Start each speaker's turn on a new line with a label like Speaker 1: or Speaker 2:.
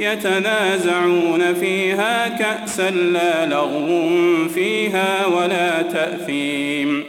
Speaker 1: يتنازعون فيها كأسا لا لغو فيها ولا تأثيم